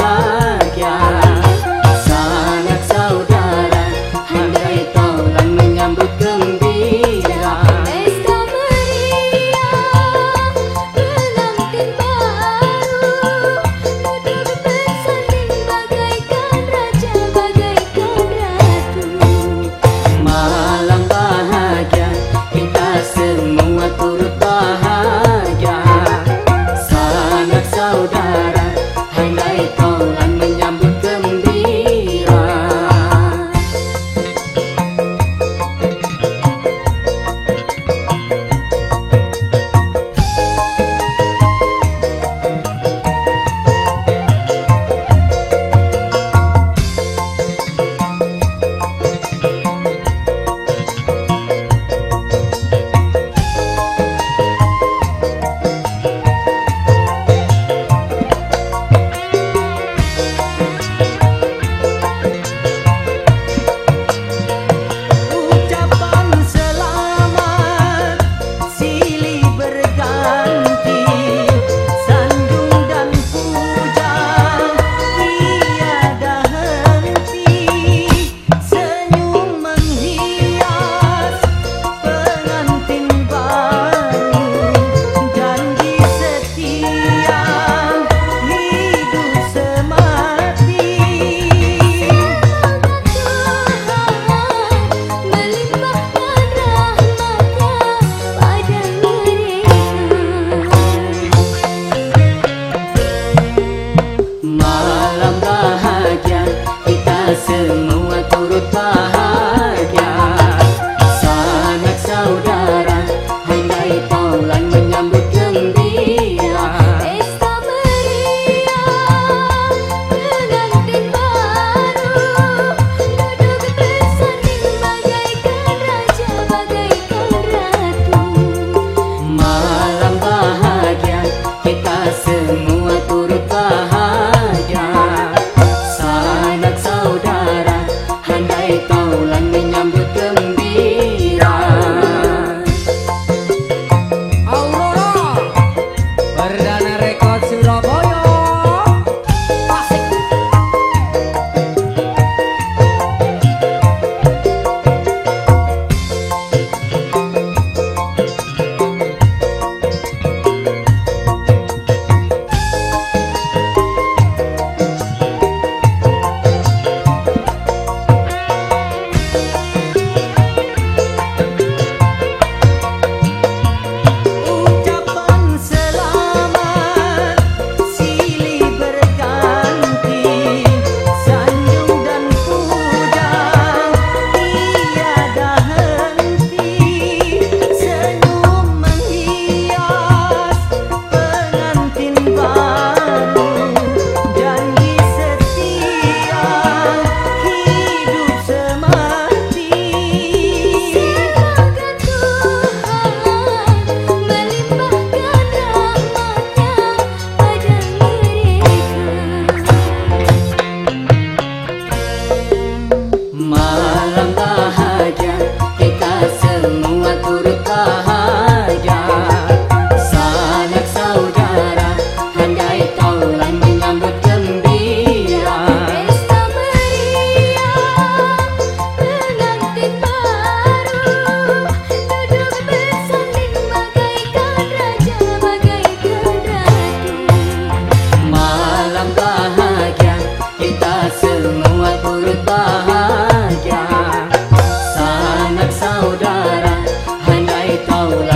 रहा Paula.